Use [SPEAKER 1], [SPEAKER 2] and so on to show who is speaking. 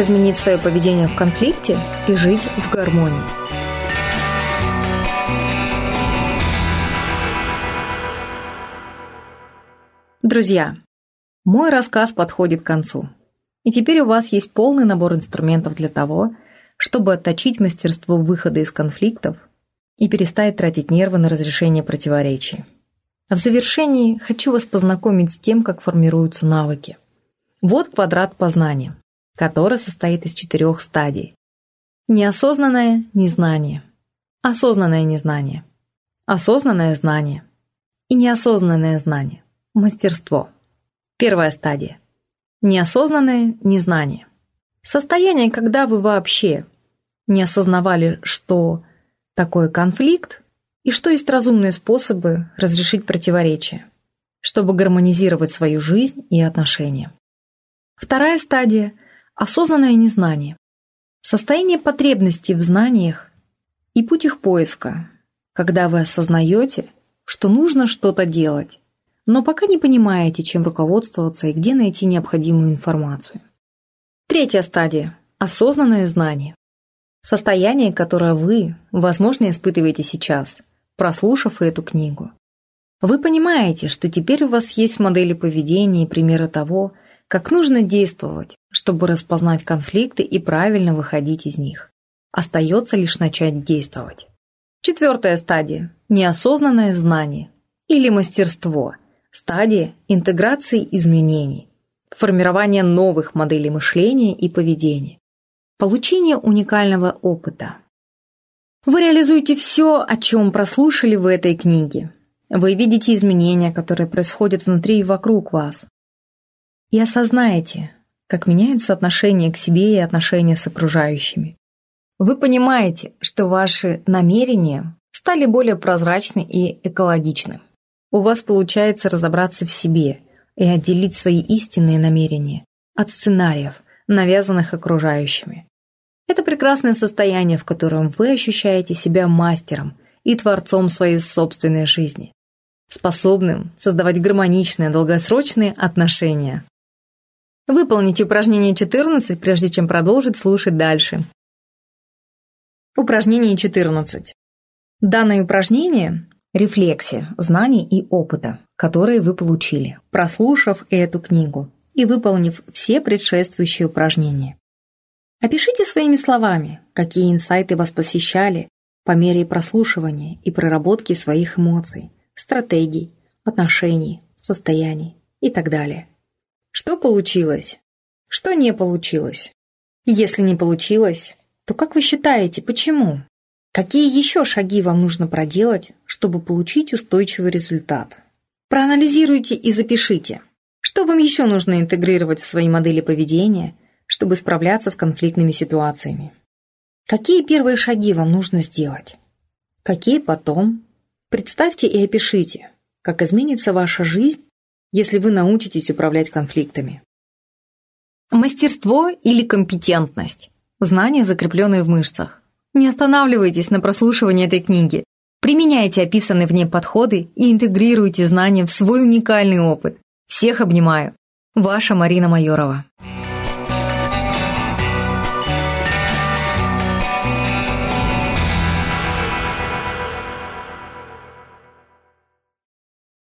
[SPEAKER 1] Изменить свое поведение в конфликте и жить в гармонии. Друзья, мой рассказ подходит к концу. И теперь у вас есть полный набор инструментов для того, чтобы отточить мастерство выхода из конфликтов и перестать тратить нервы на разрешение противоречий. А в завершении хочу вас познакомить с тем, как формируются навыки. Вот квадрат познания, который состоит из четырех стадий. Неосознанное незнание, осознанное незнание, осознанное знание и неосознанное знание, мастерство. Первая стадия. Неосознанное незнание. Состояние, когда вы вообще не осознавали, что такое конфликт и что есть разумные способы разрешить противоречия, чтобы гармонизировать свою жизнь и отношения. Вторая стадия – осознанное незнание. Состояние потребностей в знаниях и путь их поиска, когда вы осознаете, что нужно что-то делать, но пока не понимаете, чем руководствоваться и где найти необходимую информацию. Третья стадия – осознанное знание. Состояние, которое вы, возможно, испытываете сейчас, прослушав эту книгу. Вы понимаете, что теперь у вас есть модели поведения и примеры того, как нужно действовать, чтобы распознать конфликты и правильно выходить из них. Остается лишь начать действовать. Четвертая стадия – неосознанное знание или мастерство. Стадия интеграции изменений, формирования новых моделей мышления и поведения. Получение уникального опыта. Вы реализуете все, о чем прослушали в этой книге. Вы видите изменения, которые происходят внутри и вокруг вас. И осознаете, как меняются отношения к себе и отношения с окружающими. Вы понимаете, что ваши намерения стали более прозрачны и экологичны. У вас получается разобраться в себе и отделить свои истинные намерения от сценариев, навязанных окружающими. Это прекрасное состояние, в котором вы ощущаете себя мастером и творцом своей собственной жизни, способным создавать гармоничные долгосрочные отношения. Выполните упражнение 14, прежде чем продолжить слушать дальше. Упражнение 14. Данное упражнение – рефлексия знаний и опыта, которые вы получили, прослушав эту книгу и выполнив все предшествующие упражнения. Опишите своими словами, какие инсайты вас посещали по мере прослушивания и проработки своих эмоций, стратегий, отношений, состояний и так далее. Что получилось? Что не получилось? Если не получилось, то как вы считаете, почему? Какие еще шаги вам нужно проделать, чтобы получить устойчивый результат? Проанализируйте и запишите, что вам еще нужно интегрировать в свои модели поведения – чтобы справляться с конфликтными ситуациями. Какие первые шаги вам нужно сделать? Какие потом? Представьте и опишите, как изменится ваша жизнь, если вы научитесь управлять конфликтами. Мастерство или компетентность. Знания, закрепленные в мышцах. Не останавливайтесь на прослушивании этой книги. Применяйте описанные в ней подходы и интегрируйте знания в свой уникальный опыт. Всех обнимаю. Ваша Марина Майорова.